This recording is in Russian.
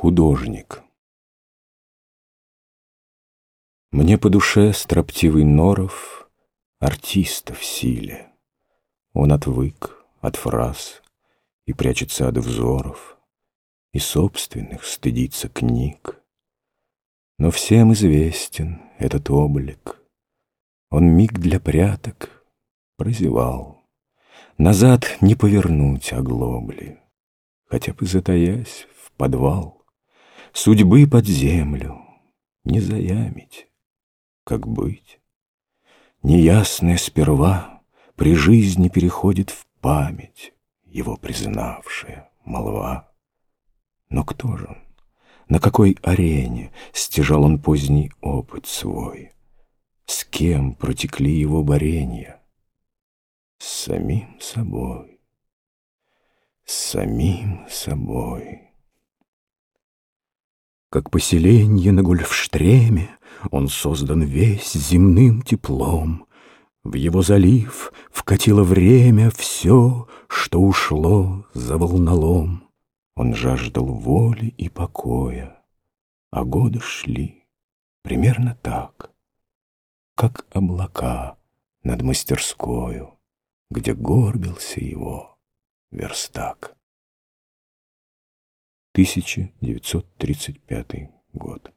Художник Мне по душе строптивый Норов Артиста в силе. Он отвык от фраз И прячется от взоров, И собственных стыдится книг. Но всем известен этот облик. Он миг для пряток прозевал. Назад не повернуть оглобли, Хотя бы затаясь в подвал. Судьбы под землю не заямить как быть. Неясное сперва при жизни переходит в память, его признавшая молва. Но кто же он? На какой арене стяжал он поздний опыт свой? С кем протекли его борения? С самим собой, с самим собой. Как поселенье на Гольфштреме Он создан весь земным теплом. В его залив вкатило время Все, что ушло за волнолом. Он жаждал воли и покоя, А годы шли примерно так, Как облака над мастерскою, Где горбился его верстак. 1935 год.